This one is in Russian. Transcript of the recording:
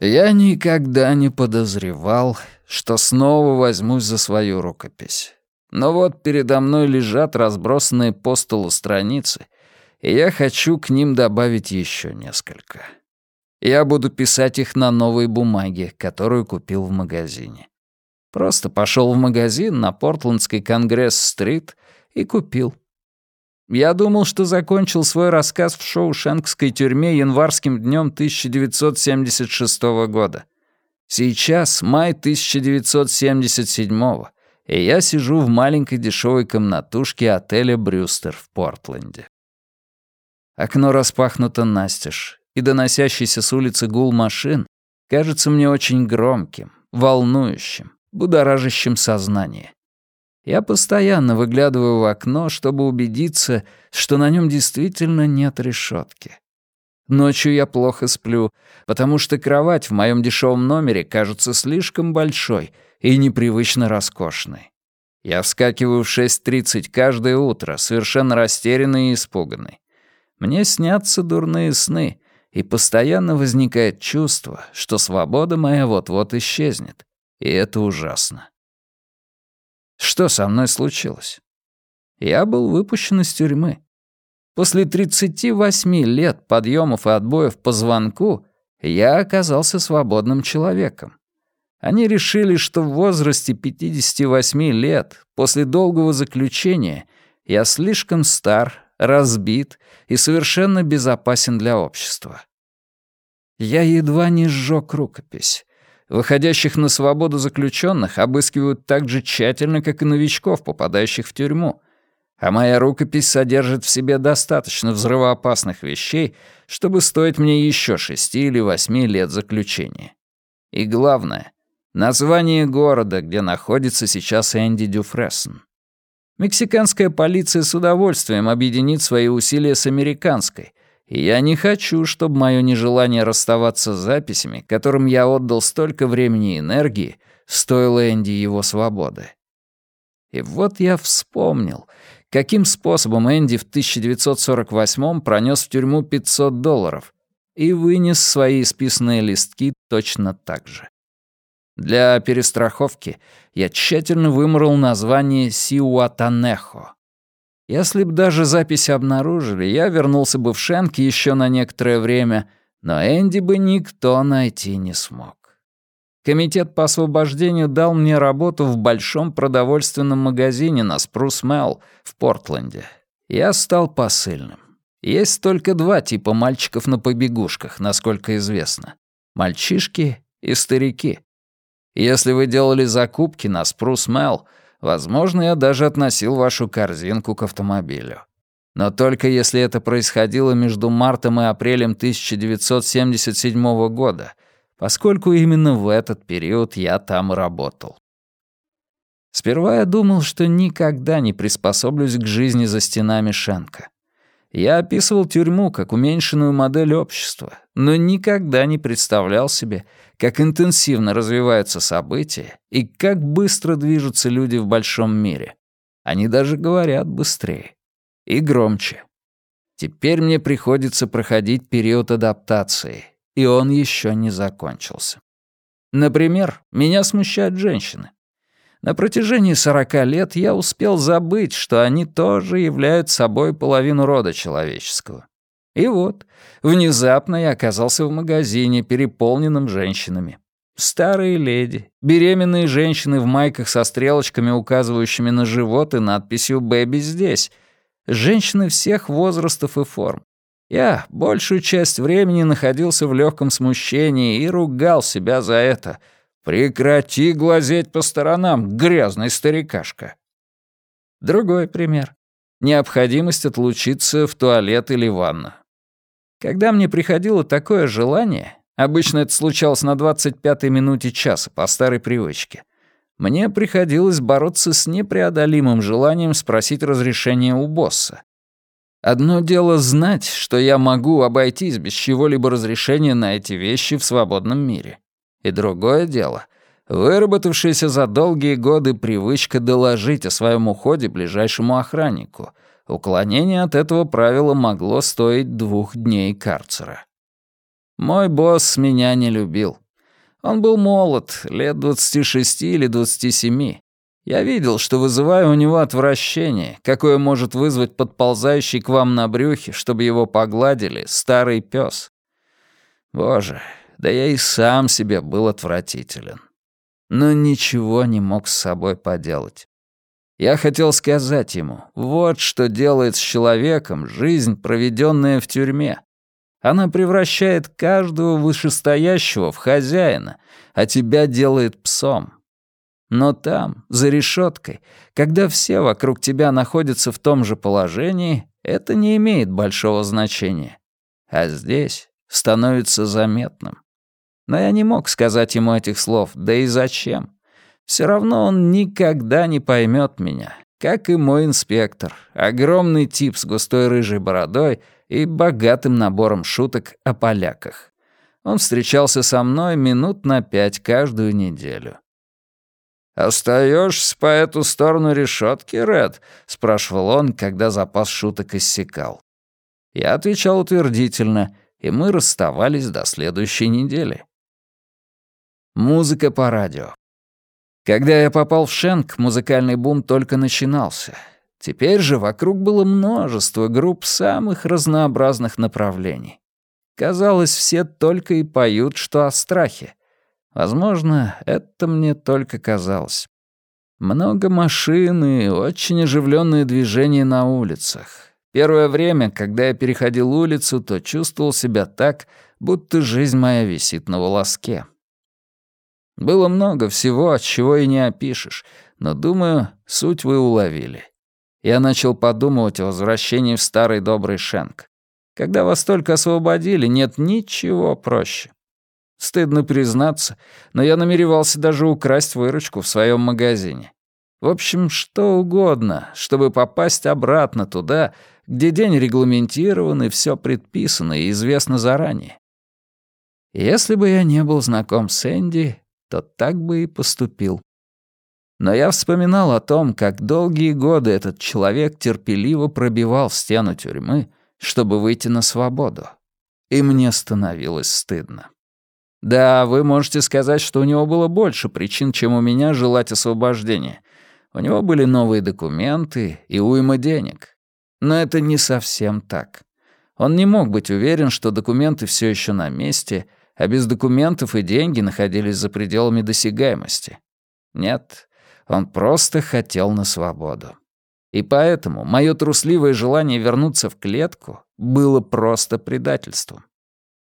Я никогда не подозревал, что снова возьмусь за свою рукопись. Но вот передо мной лежат разбросанные по столу страницы, и я хочу к ним добавить еще несколько. Я буду писать их на новой бумаге, которую купил в магазине. Просто пошел в магазин на Портландской Конгресс-стрит и купил. Я думал, что закончил свой рассказ в Шоушенкской тюрьме январским днем 1976 года. Сейчас май 1977 и я сижу в маленькой дешевой комнатушке отеля «Брюстер» в Портленде. Окно распахнуто настежь, и доносящийся с улицы гул машин кажется мне очень громким, волнующим, будоражащим сознание. Я постоянно выглядываю в окно, чтобы убедиться, что на нем действительно нет решетки. Ночью я плохо сплю, потому что кровать в моем дешевом номере кажется слишком большой и непривычно роскошной. Я вскакиваю в 6.30 каждое утро, совершенно растерянный и испуганный. Мне снятся дурные сны, и постоянно возникает чувство, что свобода моя вот-вот исчезнет. И это ужасно. Что со мной случилось? Я был выпущен из тюрьмы. После 38 лет подъемов и отбоев по звонку я оказался свободным человеком. Они решили, что в возрасте 58 лет, после долгого заключения, я слишком стар, разбит и совершенно безопасен для общества. Я едва не сжег рукопись. Выходящих на свободу заключенных обыскивают так же тщательно, как и новичков, попадающих в тюрьму. А моя рукопись содержит в себе достаточно взрывоопасных вещей, чтобы стоить мне еще шести или восьми лет заключения. И главное — название города, где находится сейчас Энди Дюфрессен. Мексиканская полиция с удовольствием объединит свои усилия с американской, я не хочу, чтобы мое нежелание расставаться с записями, которым я отдал столько времени и энергии, стоило Энди его свободы. И вот я вспомнил, каким способом Энди в 1948-м пронес в тюрьму 500 долларов и вынес свои списанные листки точно так же. Для перестраховки я тщательно вымрал название Сиуатанехо если б даже записи обнаружили, я вернулся бы в Шенк еще на некоторое время, но Энди бы никто найти не смог. Комитет по освобождению дал мне работу в большом продовольственном магазине на Спрус Мелл в Портленде. Я стал посыльным. Есть только два типа мальчиков на побегушках, насколько известно. Мальчишки и старики. Если вы делали закупки на Спрус Мелл, Возможно, я даже относил вашу корзинку к автомобилю. Но только если это происходило между мартом и апрелем 1977 года, поскольку именно в этот период я там работал. Сперва я думал, что никогда не приспособлюсь к жизни за стенами Шенка. Я описывал тюрьму как уменьшенную модель общества, но никогда не представлял себе, как интенсивно развиваются события и как быстро движутся люди в большом мире. Они даже говорят быстрее и громче. Теперь мне приходится проходить период адаптации, и он еще не закончился. Например, меня смущают женщины. На протяжении сорока лет я успел забыть, что они тоже являются собой половину рода человеческого. И вот, внезапно я оказался в магазине, переполненном женщинами. Старые леди, беременные женщины в майках со стрелочками, указывающими на живот и надписью «Бэби здесь». Женщины всех возрастов и форм. Я большую часть времени находился в легком смущении и ругал себя за это — «Прекрати глазеть по сторонам, грязный старикашка!» Другой пример. Необходимость отлучиться в туалет или ванну. Когда мне приходило такое желание, обычно это случалось на 25-й минуте часа по старой привычке, мне приходилось бороться с непреодолимым желанием спросить разрешения у босса. Одно дело знать, что я могу обойтись без чего-либо разрешения на эти вещи в свободном мире. И другое дело — выработавшаяся за долгие годы привычка доложить о своем уходе ближайшему охраннику. Уклонение от этого правила могло стоить двух дней карцера. Мой босс меня не любил. Он был молод, лет 26 или 27. Я видел, что вызываю у него отвращение, какое может вызвать подползающий к вам на брюхе, чтобы его погладили, старый пес. Боже, да я и сам себе был отвратителен. Но ничего не мог с собой поделать. Я хотел сказать ему, вот что делает с человеком жизнь, проведенная в тюрьме. Она превращает каждого вышестоящего в хозяина, а тебя делает псом. Но там, за решеткой, когда все вокруг тебя находятся в том же положении, это не имеет большого значения. А здесь становится заметным. Но я не мог сказать ему этих слов, да и зачем? Все равно он никогда не поймет меня, как и мой инспектор, огромный тип с густой рыжей бородой и богатым набором шуток о поляках. Он встречался со мной минут на пять каждую неделю. «Остаешься по эту сторону решетки, Ред?» — спрашивал он, когда запас шуток иссякал. Я отвечал утвердительно, и мы расставались до следующей недели. Музыка по радио. Когда я попал в Шенк, музыкальный бум только начинался. Теперь же вокруг было множество групп самых разнообразных направлений. Казалось, все только и поют, что о страхе. Возможно, это мне только казалось. Много машин и очень оживленные движения на улицах. Первое время, когда я переходил улицу, то чувствовал себя так, будто жизнь моя висит на волоске. Было много всего, от чего и не опишешь, но, думаю, суть вы уловили. Я начал подумывать о возвращении в старый добрый Шенк. Когда вас только освободили, нет ничего проще. Стыдно признаться, но я намеревался даже украсть выручку в своем магазине. В общем, что угодно, чтобы попасть обратно туда, где день регламентирован и все предписано и известно заранее. Если бы я не был знаком с Энди, то так бы и поступил. Но я вспоминал о том, как долгие годы этот человек терпеливо пробивал стену тюрьмы, чтобы выйти на свободу. И мне становилось стыдно. Да, вы можете сказать, что у него было больше причин, чем у меня желать освобождения. У него были новые документы и уйма денег. Но это не совсем так. Он не мог быть уверен, что документы все еще на месте — а без документов и деньги находились за пределами досягаемости. Нет, он просто хотел на свободу. И поэтому мое трусливое желание вернуться в клетку было просто предательством.